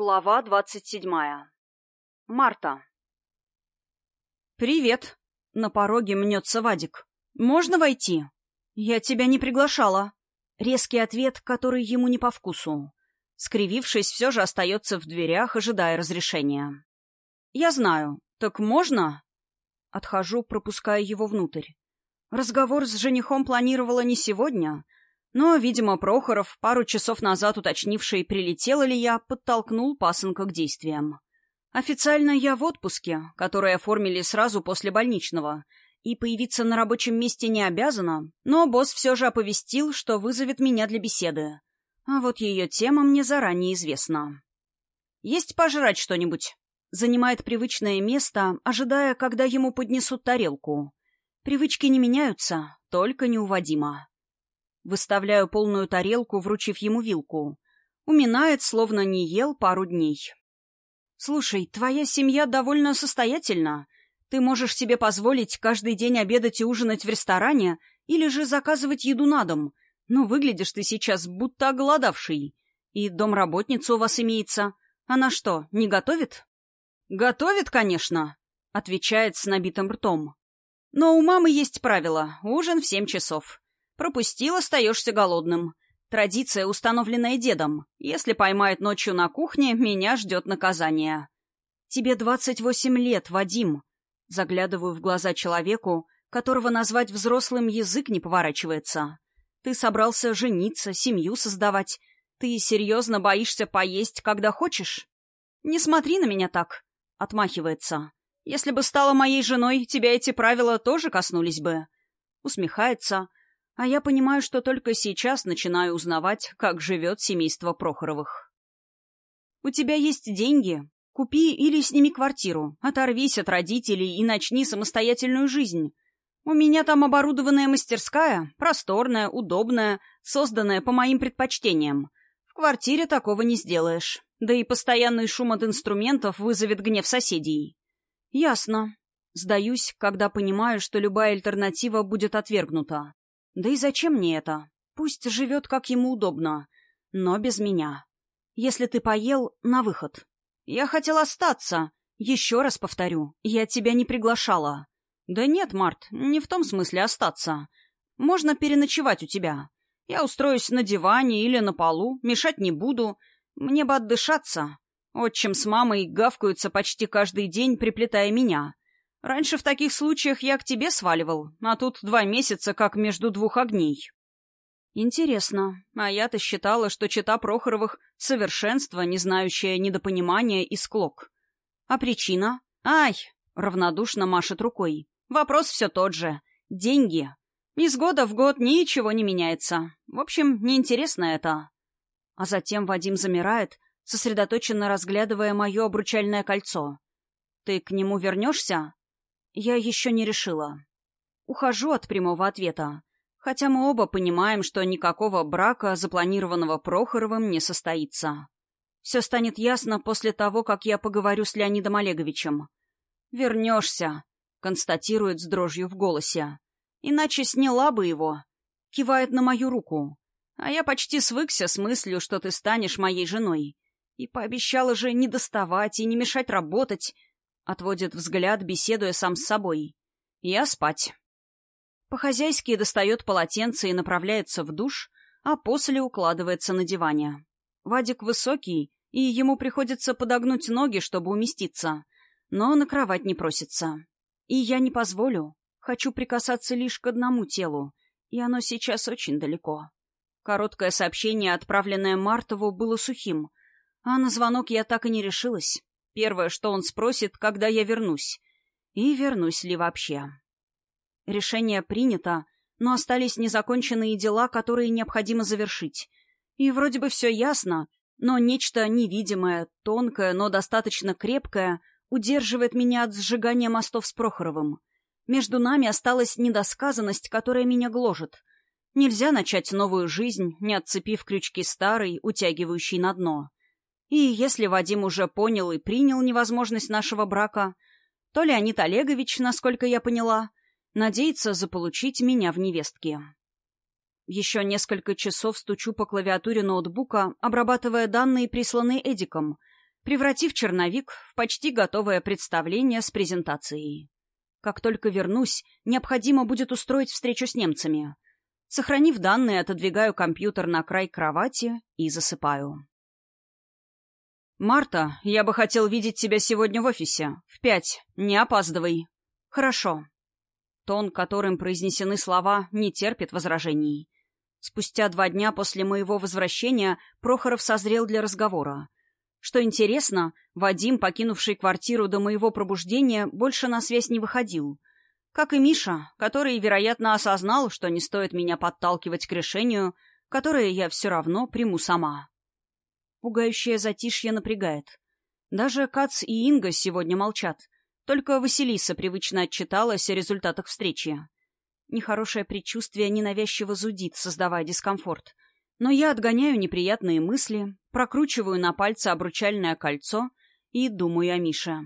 Глава двадцать седьмая. Марта. «Привет!» — на пороге мнется Вадик. «Можно войти?» «Я тебя не приглашала». Резкий ответ, который ему не по вкусу. Скривившись, все же остается в дверях, ожидая разрешения. «Я знаю. Так можно?» Отхожу, пропуская его внутрь. Разговор с женихом планировала не сегодня — но, видимо, Прохоров, пару часов назад уточнивший, прилетела ли я, подтолкнул пасынка к действиям. Официально я в отпуске, который оформили сразу после больничного, и появиться на рабочем месте не обязана, но босс все же оповестил, что вызовет меня для беседы. А вот ее тема мне заранее известна. «Есть пожрать что-нибудь?» Занимает привычное место, ожидая, когда ему поднесут тарелку. Привычки не меняются, только неуводимо. Выставляю полную тарелку, вручив ему вилку. Уминает, словно не ел пару дней. «Слушай, твоя семья довольно состоятельна. Ты можешь себе позволить каждый день обедать и ужинать в ресторане или же заказывать еду на дом. Но выглядишь ты сейчас будто оголодавший. И домработница у вас имеется. Она что, не готовит?» «Готовит, конечно», — отвечает с набитым ртом. «Но у мамы есть правило — ужин в семь часов. Пропустил, остаешься голодным. Традиция, установленная дедом. Если поймает ночью на кухне, меня ждет наказание. Тебе двадцать восемь лет, Вадим. Заглядываю в глаза человеку, которого назвать взрослым язык не поворачивается. Ты собрался жениться, семью создавать. Ты серьезно боишься поесть, когда хочешь? Не смотри на меня так, — отмахивается. Если бы стала моей женой, тебя эти правила тоже коснулись бы. Усмехается, а я понимаю, что только сейчас начинаю узнавать, как живет семейство Прохоровых. «У тебя есть деньги. Купи или сними квартиру, оторвись от родителей и начни самостоятельную жизнь. У меня там оборудованная мастерская, просторная, удобная, созданная по моим предпочтениям. В квартире такого не сделаешь. Да и постоянный шум от инструментов вызовет гнев соседей. Ясно. Сдаюсь, когда понимаю, что любая альтернатива будет отвергнута. Да и зачем мне это? Пусть живет, как ему удобно. Но без меня. Если ты поел, на выход. Я хотел остаться. Еще раз повторю, я тебя не приглашала. Да нет, Март, не в том смысле остаться. Можно переночевать у тебя. Я устроюсь на диване или на полу, мешать не буду. Мне бы отдышаться. Отчим с мамой гавкаются почти каждый день, приплетая меня. Раньше в таких случаях я к тебе сваливал, а тут два месяца как между двух огней. Интересно, а я-то считала, что чита Прохоровых — совершенство, не знающее недопонимания и склок. А причина? Ай! Равнодушно машет рукой. Вопрос все тот же. Деньги. Из года в год ничего не меняется. В общем, неинтересно это. А затем Вадим замирает, сосредоточенно разглядывая мое обручальное кольцо. «Ты к нему вернешься?» Я еще не решила. Ухожу от прямого ответа. Хотя мы оба понимаем, что никакого брака, запланированного Прохоровым, не состоится. Все станет ясно после того, как я поговорю с Леонидом Олеговичем. «Вернешься», — констатирует с дрожью в голосе. «Иначе сняла бы его». Кивает на мою руку. А я почти свыкся с мыслью, что ты станешь моей женой. И пообещала же не доставать и не мешать работать, Отводит взгляд, беседуя сам с собой. Я спать. По-хозяйски достает полотенце и направляется в душ, а после укладывается на диване. Вадик высокий, и ему приходится подогнуть ноги, чтобы уместиться. Но на кровать не просится. И я не позволю. Хочу прикасаться лишь к одному телу, и оно сейчас очень далеко. Короткое сообщение, отправленное Мартову, было сухим, а на звонок я так и не решилась. Первое, что он спросит, когда я вернусь. И вернусь ли вообще. Решение принято, но остались незаконченные дела, которые необходимо завершить. И вроде бы все ясно, но нечто невидимое, тонкое, но достаточно крепкое удерживает меня от сжигания мостов с Прохоровым. Между нами осталась недосказанность, которая меня гложет. Нельзя начать новую жизнь, не отцепив крючки старой, утягивающей на дно. И если Вадим уже понял и принял невозможность нашего брака, то Леонид Олегович, насколько я поняла, надеется заполучить меня в невестке. Еще несколько часов стучу по клавиатуре ноутбука, обрабатывая данные, присланные Эдиком, превратив черновик в почти готовое представление с презентацией. Как только вернусь, необходимо будет устроить встречу с немцами. Сохранив данные, отодвигаю компьютер на край кровати и засыпаю. «Марта, я бы хотел видеть тебя сегодня в офисе. В пять. Не опаздывай». «Хорошо». Тон, которым произнесены слова, не терпит возражений. Спустя два дня после моего возвращения Прохоров созрел для разговора. Что интересно, Вадим, покинувший квартиру до моего пробуждения, больше на связь не выходил. Как и Миша, который, вероятно, осознал, что не стоит меня подталкивать к решению, которое я все равно приму сама. Пугающее затишье напрягает. Даже Кац и Инга сегодня молчат. Только Василиса привычно отчиталась о результатах встречи. Нехорошее предчувствие ненавязчиво зудит, создавая дискомфорт. Но я отгоняю неприятные мысли, прокручиваю на пальце обручальное кольцо и думаю о Мише.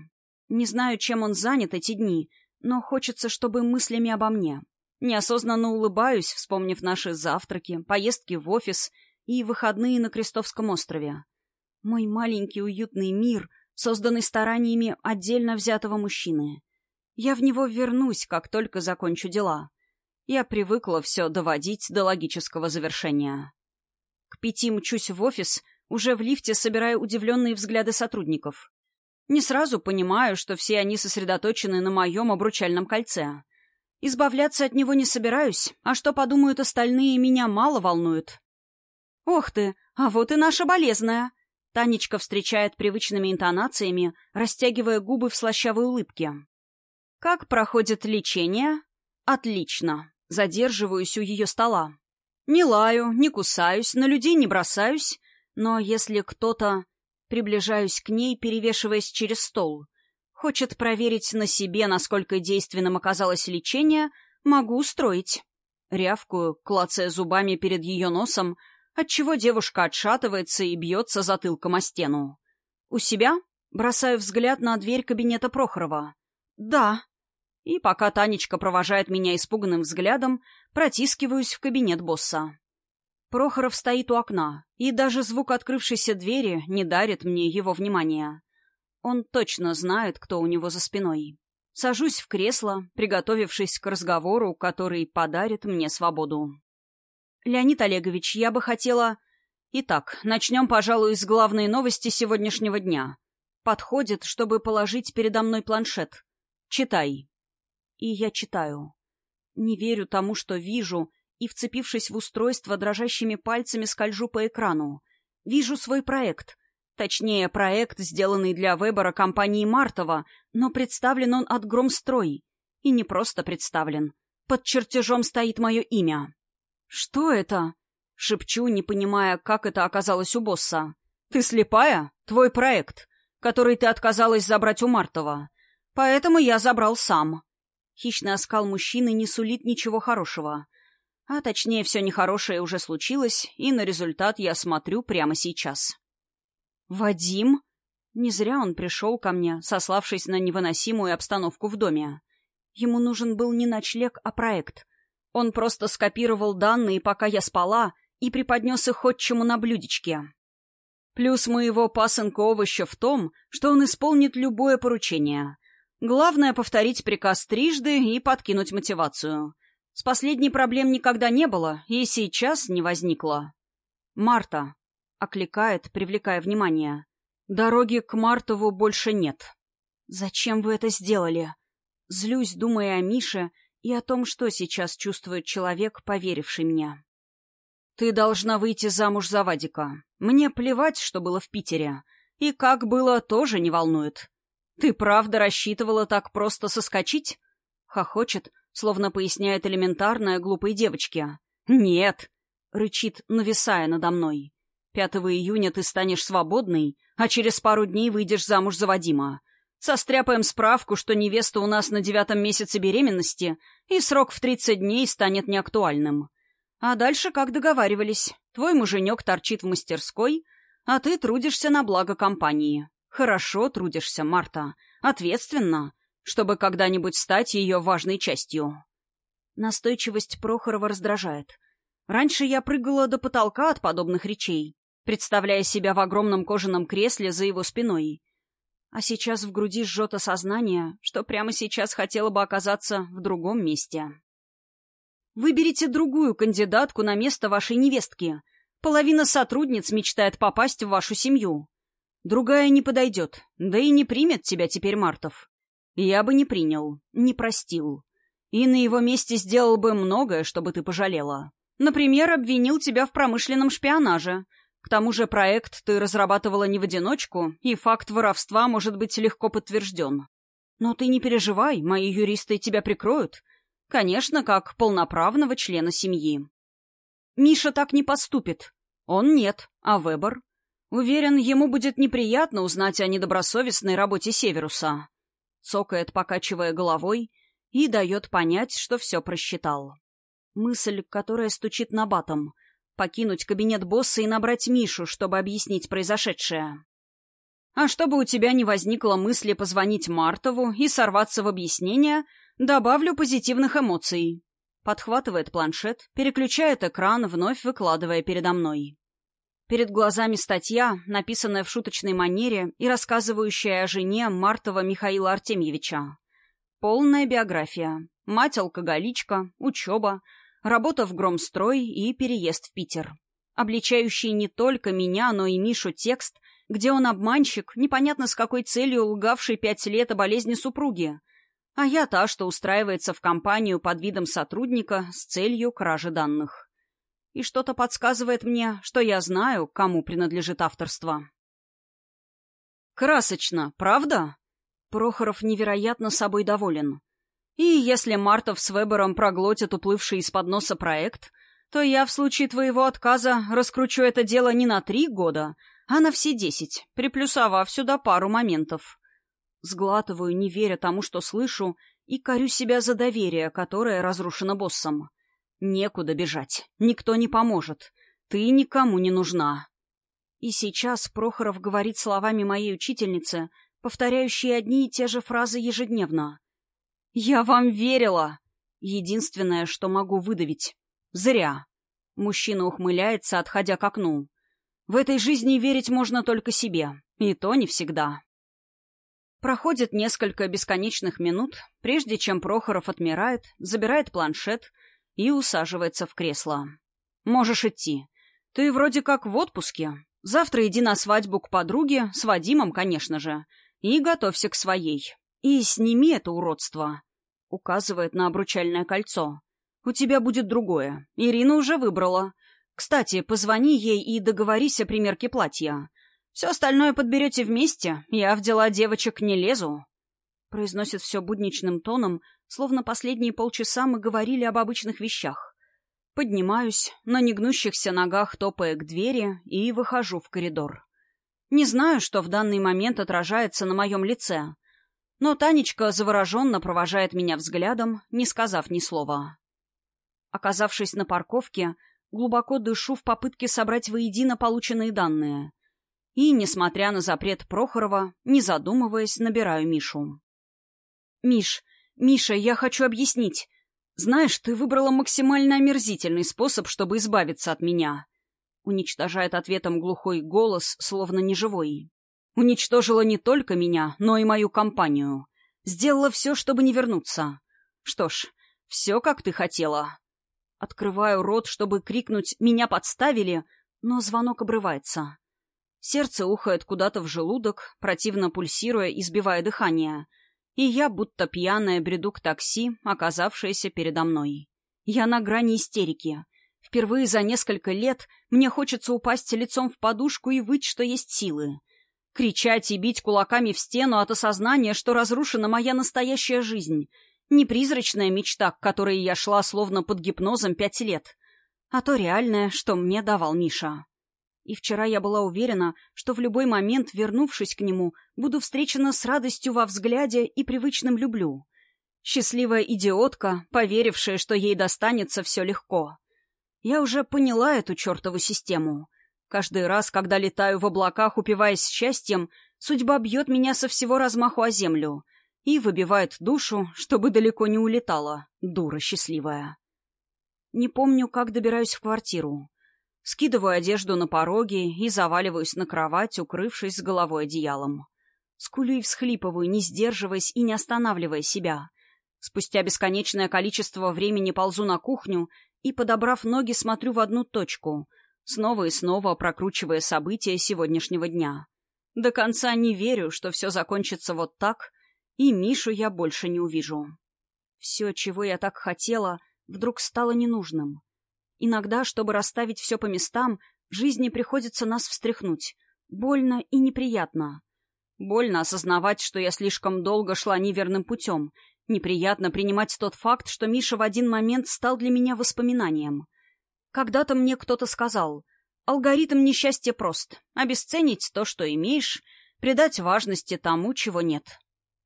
Не знаю, чем он занят эти дни, но хочется, чтобы мыслями обо мне. Неосознанно улыбаюсь, вспомнив наши завтраки, поездки в офис и выходные на Крестовском острове. Мой маленький уютный мир, созданный стараниями отдельно взятого мужчины. Я в него вернусь, как только закончу дела. Я привыкла все доводить до логического завершения. К пяти мчусь в офис, уже в лифте собираю удивленные взгляды сотрудников. Не сразу понимаю, что все они сосредоточены на моем обручальном кольце. Избавляться от него не собираюсь, а что подумают остальные, меня мало волнует. «Ох ты, а вот и наша болезная!» Танечка встречает привычными интонациями, растягивая губы в слащавой улыбке. «Как проходит лечение?» «Отлично. Задерживаюсь у ее стола. Не лаю, не кусаюсь, на людей не бросаюсь, но если кто-то... Приближаюсь к ней, перевешиваясь через стол. Хочет проверить на себе, насколько действенным оказалось лечение, могу устроить. Рявкую, клацая зубами перед ее носом, отчего девушка отшатывается и бьется затылком о стену. У себя бросаю взгляд на дверь кабинета Прохорова. «Да», и пока Танечка провожает меня испуганным взглядом, протискиваюсь в кабинет босса. Прохоров стоит у окна, и даже звук открывшейся двери не дарит мне его внимания. Он точно знает, кто у него за спиной. Сажусь в кресло, приготовившись к разговору, который подарит мне свободу. «Леонид Олегович, я бы хотела...» «Итак, начнем, пожалуй, с главной новости сегодняшнего дня. Подходит, чтобы положить передо мной планшет. Читай». И я читаю. Не верю тому, что вижу, и, вцепившись в устройство, дрожащими пальцами скольжу по экрану. Вижу свой проект. Точнее, проект, сделанный для выбора компании Мартова, но представлен он от Громстрой. И не просто представлен. Под чертежом стоит мое имя. «Что это?» — шепчу, не понимая, как это оказалось у босса. «Ты слепая? Твой проект, который ты отказалась забрать у Мартова. Поэтому я забрал сам». Хищный оскал мужчины не сулит ничего хорошего. А точнее, все нехорошее уже случилось, и на результат я смотрю прямо сейчас. «Вадим?» Не зря он пришел ко мне, сославшись на невыносимую обстановку в доме. Ему нужен был не ночлег, а проект. Он просто скопировал данные, пока я спала, и преподнес их отчиму на блюдечке. Плюс моего пасынка овоща в том, что он исполнит любое поручение. Главное — повторить приказ трижды и подкинуть мотивацию. С последней проблем никогда не было, и сейчас не возникло. «Марта», — окликает, привлекая внимание. «Дороги к Мартову больше нет». «Зачем вы это сделали?» Злюсь, думая о Мише и о том, что сейчас чувствует человек, поверивший мне. «Ты должна выйти замуж за Вадика. Мне плевать, что было в Питере. И как было, тоже не волнует. «Ты правда рассчитывала так просто соскочить?» Хохочет, словно поясняет элементарное глупой девочке. «Нет!» — рычит, нависая надо мной. «5 июня ты станешь свободной, а через пару дней выйдешь замуж за Вадима. Состряпаем справку, что невеста у нас на девятом месяце беременности, и срок в 30 дней станет неактуальным. А дальше, как договаривались, твой муженек торчит в мастерской, а ты трудишься на благо компании. Хорошо трудишься, Марта. Ответственно, чтобы когда-нибудь стать ее важной частью. Настойчивость Прохорова раздражает. Раньше я прыгала до потолка от подобных речей. представляя себя в огромном кожаном кресле за его спиной. А сейчас в груди жжет осознание, что прямо сейчас хотела бы оказаться в другом месте. Выберите другую кандидатку на место вашей невестки. Половина сотрудниц мечтает попасть в вашу семью. Другая не подойдет, да и не примет тебя теперь Мартов. Я бы не принял, не простил. И на его месте сделал бы многое, чтобы ты пожалела. Например, обвинил тебя в промышленном шпионаже. К тому же проект ты разрабатывала не в одиночку, и факт воровства может быть легко подтвержден. Но ты не переживай, мои юристы тебя прикроют. Конечно, как полноправного члена семьи. Миша так не поступит. Он нет, а Вебер? Уверен, ему будет неприятно узнать о недобросовестной работе Северуса цокает, покачивая головой, и дает понять, что все просчитал. Мысль, которая стучит на батом. Покинуть кабинет босса и набрать Мишу, чтобы объяснить произошедшее. А чтобы у тебя не возникло мысли позвонить Мартову и сорваться в объяснение, добавлю позитивных эмоций. Подхватывает планшет, переключает экран, вновь выкладывая передо мной. Перед глазами статья, написанная в шуточной манере и рассказывающая о жене Мартова Михаила Артемьевича. Полная биография. Мать-алкоголичка, учеба, работа в Громстрой и переезд в Питер. Обличающий не только меня, но и Мишу текст, где он обманщик, непонятно с какой целью лгавший пять лет о болезни супруги. А я та, что устраивается в компанию под видом сотрудника с целью кражи данных и что-то подсказывает мне, что я знаю, кому принадлежит авторство. «Красочно, правда?» Прохоров невероятно собой доволен. «И если Мартов с Вебером проглотят уплывший из-под носа проект, то я в случае твоего отказа раскручу это дело не на три года, а на все десять, приплюсовав сюда пару моментов». Сглатываю, не веря тому, что слышу, и корю себя за доверие, которое разрушено боссом. Некуда бежать. Никто не поможет. Ты никому не нужна. И сейчас Прохоров говорит словами моей учительницы, повторяющие одни и те же фразы ежедневно. «Я вам верила!» Единственное, что могу выдавить. Зря. Мужчина ухмыляется, отходя к окну. В этой жизни верить можно только себе. И то не всегда. Проходит несколько бесконечных минут, прежде чем Прохоров отмирает, забирает планшет — и усаживается в кресло. «Можешь идти. Ты вроде как в отпуске. Завтра иди на свадьбу к подруге, с Вадимом, конечно же, и готовься к своей. И сними это уродство», — указывает на обручальное кольцо. «У тебя будет другое. Ирина уже выбрала. Кстати, позвони ей и договорись о примерке платья. Все остальное подберете вместе. Я в дела девочек не лезу». Произносит все будничным тоном, словно последние полчаса мы говорили об обычных вещах. Поднимаюсь, на негнущихся ногах топая к двери и выхожу в коридор. Не знаю, что в данный момент отражается на моем лице, но Танечка завороженно провожает меня взглядом, не сказав ни слова. Оказавшись на парковке, глубоко дышу в попытке собрать воедино полученные данные. И, несмотря на запрет Прохорова, не задумываясь, набираю Мишу. «Миш, «Миша, я хочу объяснить. Знаешь, ты выбрала максимально омерзительный способ, чтобы избавиться от меня». Уничтожает ответом глухой голос, словно неживой. «Уничтожила не только меня, но и мою компанию. Сделала все, чтобы не вернуться. Что ж, все, как ты хотела». Открываю рот, чтобы крикнуть «Меня подставили!», но звонок обрывается. Сердце ухает куда-то в желудок, противно пульсируя и сбивая дыхание — и я, будто пьяная, бреду к такси, оказавшееся передо мной. Я на грани истерики. Впервые за несколько лет мне хочется упасть лицом в подушку и выть, что есть силы. Кричать и бить кулаками в стену от осознания, что разрушена моя настоящая жизнь. Не призрачная мечта, к которой я шла словно под гипнозом пять лет, а то реальное, что мне давал Миша. И вчера я была уверена, что в любой момент, вернувшись к нему, буду встречена с радостью во взгляде и привычным «люблю». Счастливая идиотка, поверившая, что ей достанется все легко. Я уже поняла эту чертову систему. Каждый раз, когда летаю в облаках, упиваясь счастьем, судьба бьет меня со всего размаху о землю и выбивает душу, чтобы далеко не улетала, дура счастливая. Не помню, как добираюсь в квартиру. Скидываю одежду на пороге и заваливаюсь на кровать, укрывшись с головой одеялом. Скулю и всхлипываю, не сдерживаясь и не останавливая себя. Спустя бесконечное количество времени ползу на кухню и, подобрав ноги, смотрю в одну точку, снова и снова прокручивая события сегодняшнего дня. До конца не верю, что все закончится вот так, и Мишу я больше не увижу. Все, чего я так хотела, вдруг стало ненужным. Иногда, чтобы расставить все по местам, жизни приходится нас встряхнуть. Больно и неприятно. Больно осознавать, что я слишком долго шла неверным путем. Неприятно принимать тот факт, что Миша в один момент стал для меня воспоминанием. Когда-то мне кто-то сказал, алгоритм несчастья прост. Обесценить то, что имеешь, придать важности тому, чего нет.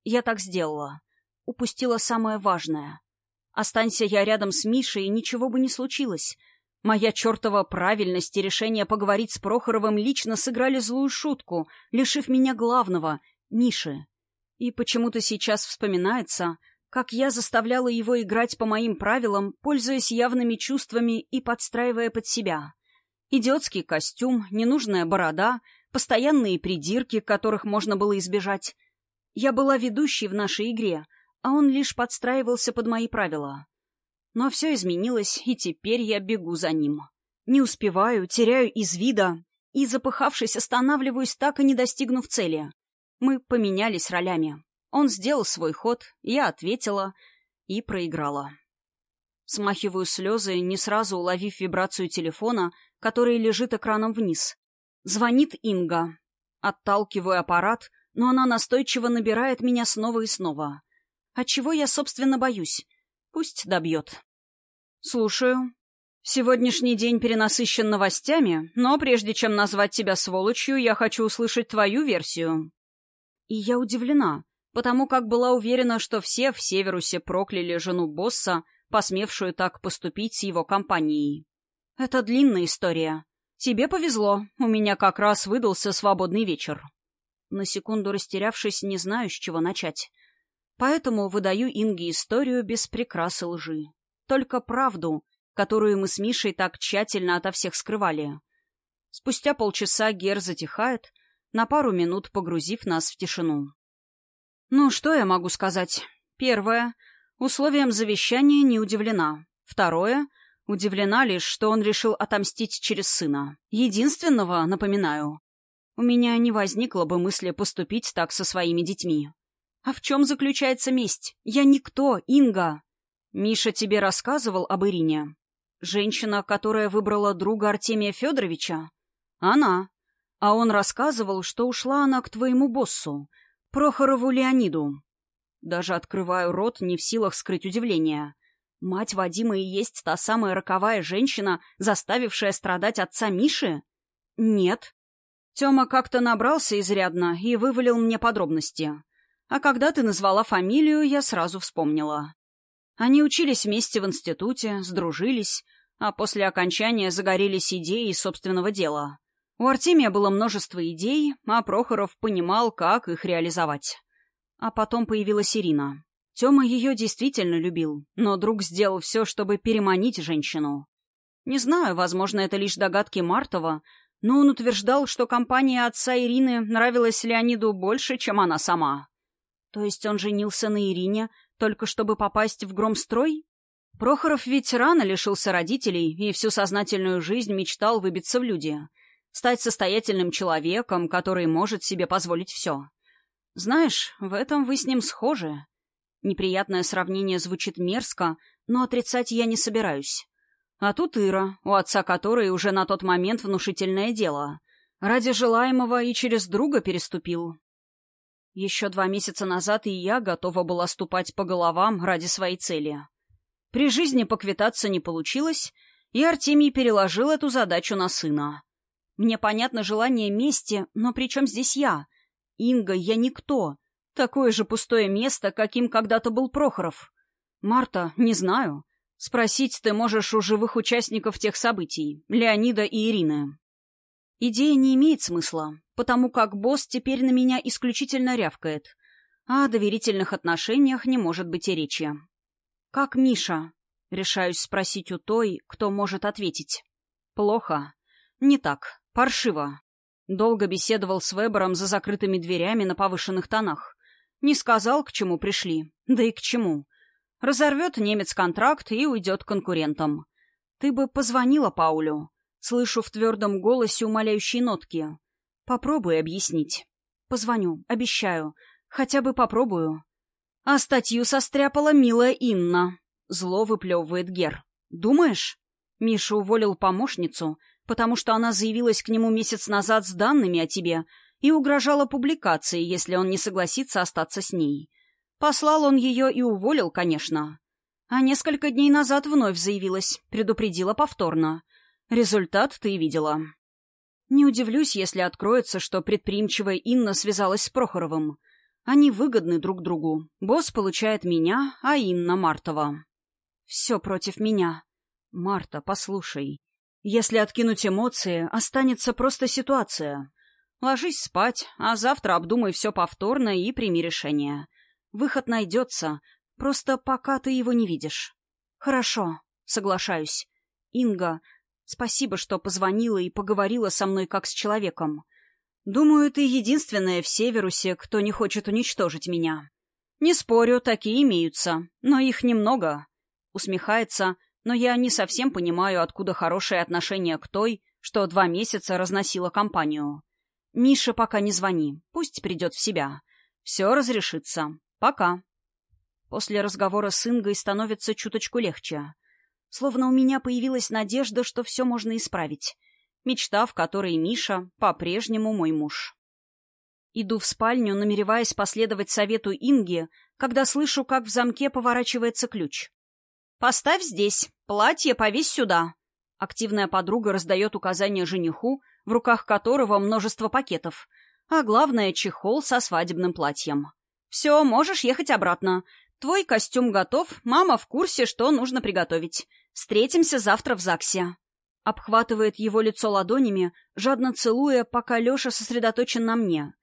Я так сделала. Упустила самое важное. Останься я рядом с Мишей, и ничего бы не случилось. Моя чертова правильность и решение поговорить с Прохоровым лично сыграли злую шутку, лишив меня главного — Миши. И почему-то сейчас вспоминается, как я заставляла его играть по моим правилам, пользуясь явными чувствами и подстраивая под себя. Идиотский костюм, ненужная борода, постоянные придирки, которых можно было избежать. Я была ведущей в нашей игре — а он лишь подстраивался под мои правила. Но все изменилось, и теперь я бегу за ним. Не успеваю, теряю из вида и, запыхавшись, останавливаюсь, так и не достигнув цели. Мы поменялись ролями. Он сделал свой ход, я ответила и проиграла. Смахиваю слезы, не сразу уловив вибрацию телефона, который лежит экраном вниз. Звонит Инга. Отталкиваю аппарат, но она настойчиво набирает меня снова и снова. А чего я, собственно, боюсь? Пусть добьет. Слушаю. Сегодняшний день перенасыщен новостями, но прежде чем назвать тебя сволочью, я хочу услышать твою версию. И я удивлена, потому как была уверена, что все в Северусе прокляли жену босса, посмевшую так поступить с его компанией. Это длинная история. Тебе повезло, у меня как раз выдался свободный вечер. На секунду растерявшись, не знаю, с чего начать. Поэтому выдаю Инге историю без прикрасы лжи. Только правду, которую мы с Мишей так тщательно ото всех скрывали. Спустя полчаса Гер затихает, на пару минут погрузив нас в тишину. Ну, что я могу сказать? Первое. Условиям завещания не удивлена. Второе. Удивлена лишь, что он решил отомстить через сына. Единственного, напоминаю. У меня не возникло бы мысли поступить так со своими детьми. А в чем заключается месть? Я никто, Инга. Миша тебе рассказывал об Ирине? Женщина, которая выбрала друга Артемия Федоровича? Она. А он рассказывал, что ушла она к твоему боссу, Прохорову Леониду. Даже открываю рот, не в силах скрыть удивление. Мать Вадима и есть та самая роковая женщина, заставившая страдать отца Миши? Нет. Тёма как-то набрался изрядно и вывалил мне подробности. А когда ты назвала фамилию, я сразу вспомнила. Они учились вместе в институте, сдружились, а после окончания загорелись идеей собственного дела. У Артемия было множество идей, а Прохоров понимал, как их реализовать. А потом появилась Ирина. Тёма ее действительно любил, но друг сделал все, чтобы переманить женщину. Не знаю, возможно, это лишь догадки Мартова, но он утверждал, что компания отца Ирины нравилась Леониду больше, чем она сама. То есть он женился на Ирине, только чтобы попасть в громстрой? Прохоров ведь рано лишился родителей и всю сознательную жизнь мечтал выбиться в люди. Стать состоятельным человеком, который может себе позволить все. Знаешь, в этом вы с ним схожи. Неприятное сравнение звучит мерзко, но отрицать я не собираюсь. А тут Ира, у отца которой уже на тот момент внушительное дело. Ради желаемого и через друга переступил. Еще два месяца назад и я готова была ступать по головам ради своей цели. При жизни поквитаться не получилось, и Артемий переложил эту задачу на сына. Мне понятно желание мести, но при чем здесь я? Инга, я никто. Такое же пустое место, каким когда-то был Прохоров. Марта, не знаю. Спросить ты можешь у живых участников тех событий, Леонида и Ирины. Идея не имеет смысла, потому как босс теперь на меня исключительно рявкает, о доверительных отношениях не может быть и речи. «Как Миша?» — решаюсь спросить у той, кто может ответить. «Плохо. Не так. Паршиво. Долго беседовал с Вебером за закрытыми дверями на повышенных тонах. Не сказал, к чему пришли. Да и к чему. Разорвет немец контракт и уйдет конкурентам. Ты бы позвонила Паулю. Слышу в твердом голосе умоляющие нотки. Попробуй объяснить. Позвоню, обещаю. Хотя бы попробую. А статью состряпала милая Инна. Зло выплевывает Гер. Думаешь? Миша уволил помощницу, потому что она заявилась к нему месяц назад с данными о тебе и угрожала публикацией, если он не согласится остаться с ней. Послал он ее и уволил, конечно. А несколько дней назад вновь заявилась, предупредила повторно. Результат ты видела. Не удивлюсь, если откроется, что предприимчивая Инна связалась с Прохоровым. Они выгодны друг другу. Босс получает меня, а Инна — Мартова. Все против меня. Марта, послушай. Если откинуть эмоции, останется просто ситуация. Ложись спать, а завтра обдумай все повторно и прими решение. Выход найдется, просто пока ты его не видишь. Хорошо, соглашаюсь. Инга, спасибо, что позвонила и поговорила со мной как с человеком. Думаю, ты единственная в Северусе, кто не хочет уничтожить меня. Не спорю, такие имеются, но их немного. Усмехается, но я не совсем понимаю, откуда хорошее отношение к той, что два месяца разносила компанию. Миша, пока не звони, пусть придет в себя. Все разрешится. Пока. После разговора с Ингой становится чуточку легче. Словно у меня появилась надежда, что все можно исправить. Мечта, в которой Миша по-прежнему мой муж. Иду в спальню, намереваясь последовать совету Инги, когда слышу, как в замке поворачивается ключ. «Поставь здесь. Платье повесь сюда». Активная подруга раздает указания жениху, в руках которого множество пакетов, а главное — чехол со свадебным платьем. «Все, можешь ехать обратно. Твой костюм готов, мама в курсе, что нужно приготовить. Встретимся завтра в ЗАГСе». Обхватывает его лицо ладонями, жадно целуя, пока Леша сосредоточен на мне.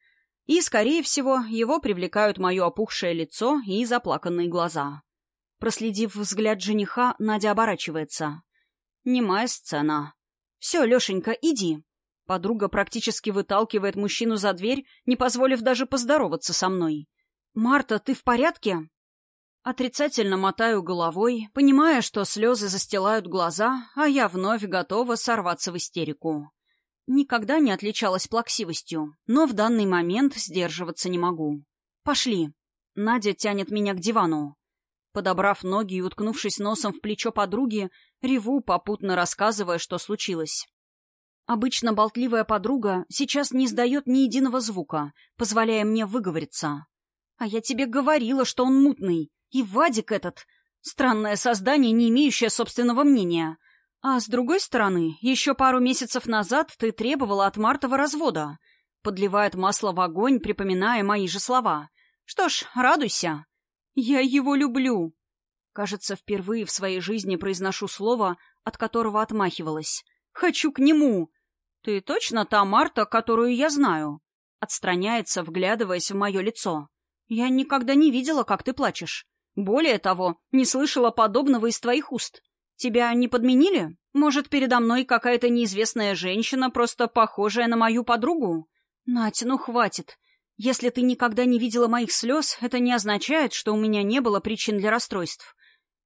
И, скорее всего, его привлекают мое опухшее лицо и заплаканные глаза. Проследив взгляд жениха, Надя оборачивается. Немая сцена. «Все, Лешенька, иди». Подруга практически выталкивает мужчину за дверь, не позволив даже поздороваться со мной. «Марта, ты в порядке?» Отрицательно мотаю головой, понимая, что слезы застилают глаза, а я вновь готова сорваться в истерику. Никогда не отличалась плаксивостью, но в данный момент сдерживаться не могу. «Пошли». Надя тянет меня к дивану. Подобрав ноги и уткнувшись носом в плечо подруги, реву, попутно рассказывая, что случилось. Обычно болтливая подруга сейчас не издает ни единого звука, позволяя мне выговориться. А я тебе говорила, что он мутный. И Вадик этот — странное создание, не имеющее собственного мнения. А с другой стороны, еще пару месяцев назад ты требовала от Мартова развода. Подливает масло в огонь, припоминая мои же слова. Что ж, радуйся. «Я его люблю!» Кажется, впервые в своей жизни произношу слово, от которого отмахивалась. «Хочу к нему!» «Ты точно та Марта, которую я знаю?» Отстраняется, вглядываясь в мое лицо. «Я никогда не видела, как ты плачешь. Более того, не слышала подобного из твоих уст. Тебя не подменили? Может, передо мной какая-то неизвестная женщина, просто похожая на мою подругу? Натя, ну хватит. Если ты никогда не видела моих слез, это не означает, что у меня не было причин для расстройств.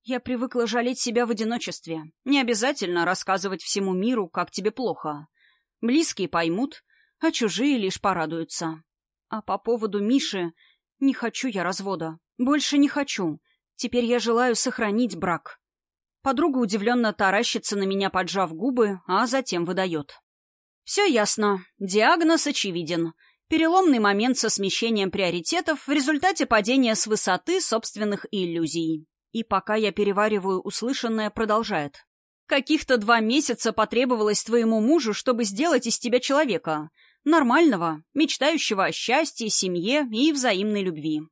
Я привыкла жалеть себя в одиночестве. Не обязательно рассказывать всему миру, как тебе плохо. Близкие поймут, а чужие лишь порадуются. А по поводу Миши... Не хочу я развода. Больше не хочу. Теперь я желаю сохранить брак. Подруга удивленно таращится на меня, поджав губы, а затем выдает. Все ясно. Диагноз очевиден. Переломный момент со смещением приоритетов в результате падения с высоты собственных иллюзий. И пока я перевариваю услышанное, продолжает. Каких-то два месяца потребовалось твоему мужу, чтобы сделать из тебя человека. Нормального, мечтающего о счастье, семье и взаимной любви.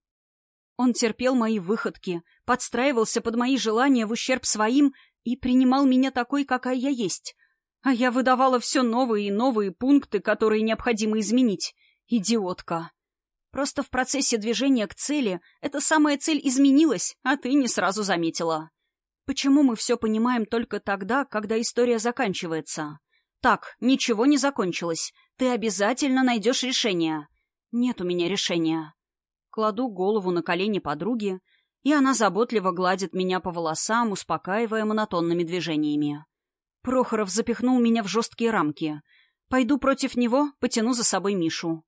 Он терпел мои выходки, подстраивался под мои желания в ущерб своим и принимал меня такой, какая я есть. А я выдавала все новые и новые пункты, которые необходимо изменить, Идиотка. Просто в процессе движения к цели эта самая цель изменилась, а ты не сразу заметила. Почему мы все понимаем только тогда, когда история заканчивается? Так, ничего не закончилось. Ты обязательно найдешь решение. Нет у меня решения. Кладу голову на колени подруги, и она заботливо гладит меня по волосам, успокаивая монотонными движениями. Прохоров запихнул меня в жесткие рамки. Пойду против него, потяну за собой Мишу.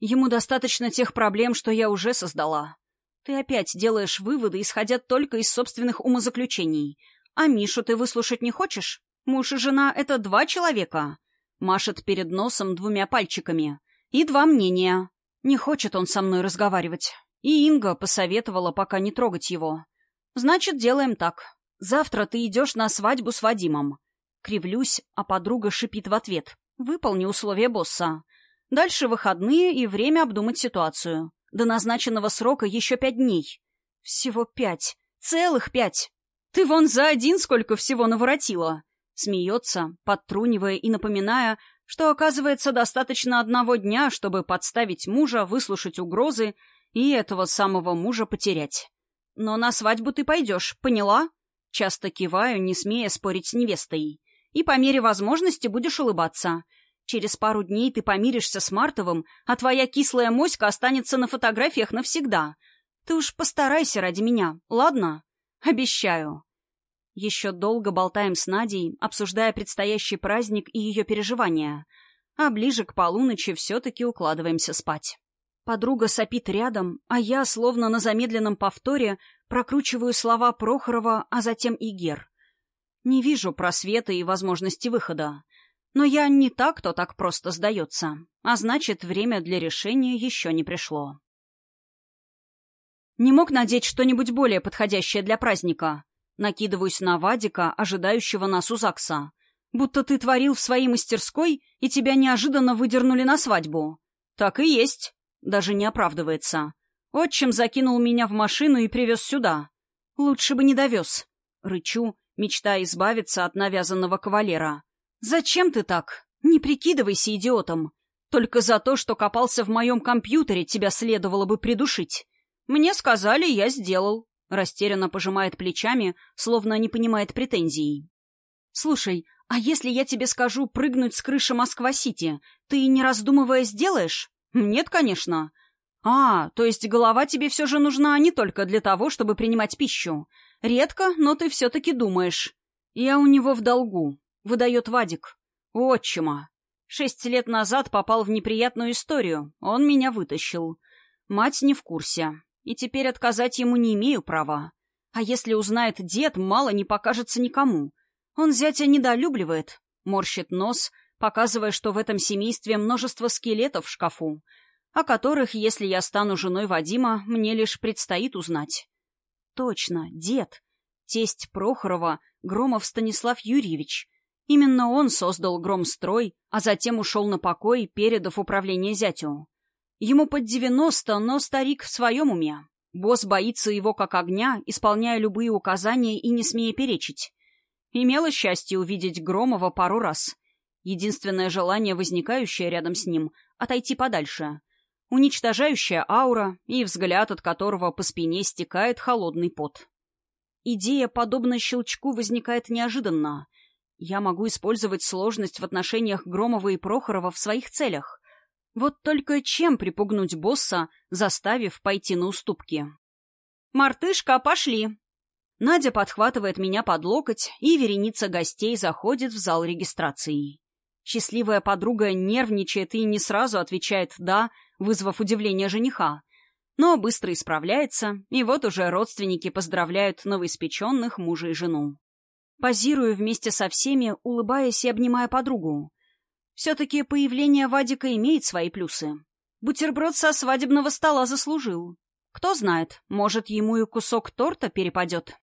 Ему достаточно тех проблем, что я уже создала. Ты опять делаешь выводы, исходя только из собственных умозаключений. А Мишу ты выслушать не хочешь? Муж и жена — это два человека. Машет перед носом двумя пальчиками. И два мнения. Не хочет он со мной разговаривать. И Инга посоветовала пока не трогать его. Значит, делаем так. Завтра ты идешь на свадьбу с Вадимом. Кривлюсь, а подруга шипит в ответ. Выполни условия босса. Дальше выходные и время обдумать ситуацию. До назначенного срока еще пять дней. Всего пять. Целых пять. Ты вон за один сколько всего наворотила. Смеется, подтрунивая и напоминая, что, оказывается, достаточно одного дня, чтобы подставить мужа, выслушать угрозы и этого самого мужа потерять. Но на свадьбу ты пойдешь, поняла? Часто киваю, не смея спорить с невестой. И по мере возможности будешь улыбаться. Через пару дней ты помиришься с Мартовым, а твоя кислая моська останется на фотографиях навсегда. Ты уж постарайся ради меня, ладно? Обещаю. Еще долго болтаем с Надей, обсуждая предстоящий праздник и ее переживания. А ближе к полуночи все-таки укладываемся спать. Подруга сопит рядом, а я, словно на замедленном повторе, прокручиваю слова Прохорова, а затем и Гер. Не вижу просвета и возможности выхода. Но я не так, кто так просто сдается. А значит, время для решения еще не пришло. Не мог надеть что-нибудь более подходящее для праздника. Накидываюсь на Вадика, ожидающего нас у ЗАГСа. Будто ты творил в своей мастерской, и тебя неожиданно выдернули на свадьбу. Так и есть. Даже не оправдывается. Отчим закинул меня в машину и привез сюда. Лучше бы не довез. Рычу, мечтая избавиться от навязанного кавалера. Зачем ты так? Не прикидывайся идиотом. Только за то, что копался в моем компьютере, тебя следовало бы придушить. Мне сказали, я сделал. Растерянно пожимает плечами, словно не понимает претензий. «Слушай, а если я тебе скажу прыгнуть с крыши Москва-Сити, ты, не раздумывая, сделаешь?» «Нет, конечно». «А, то есть голова тебе все же нужна не только для того, чтобы принимать пищу. Редко, но ты все-таки думаешь». «Я у него в долгу», — выдает Вадик. «Отчима. Шесть лет назад попал в неприятную историю. Он меня вытащил. Мать не в курсе и теперь отказать ему не имею права. А если узнает дед, мало не покажется никому. Он зятя недолюбливает, морщит нос, показывая, что в этом семействе множество скелетов в шкафу, о которых, если я стану женой Вадима, мне лишь предстоит узнать. Точно, дед. Тесть Прохорова, Громов Станислав Юрьевич. Именно он создал Громстрой, а затем ушел на покой, передав управление зятю. Ему под девяносто, но старик в своем уме. Босс боится его как огня, исполняя любые указания и не смея перечить. Имела счастье увидеть Громова пару раз. Единственное желание, возникающее рядом с ним — отойти подальше. Уничтожающая аура и взгляд, от которого по спине стекает холодный пот. Идея, подобно щелчку, возникает неожиданно. Я могу использовать сложность в отношениях Громова и Прохорова в своих целях. Вот только чем припугнуть босса, заставив пойти на уступки? «Мартышка, пошли!» Надя подхватывает меня под локоть, и вереница гостей заходит в зал регистрации. Счастливая подруга нервничает и не сразу отвечает «да», вызвав удивление жениха. Но быстро исправляется, и вот уже родственники поздравляют новоиспеченных мужа и жену. Позирую вместе со всеми, улыбаясь и обнимая подругу. Все-таки появление Вадика имеет свои плюсы. Бутерброд со свадебного стола заслужил. Кто знает, может, ему и кусок торта перепадет.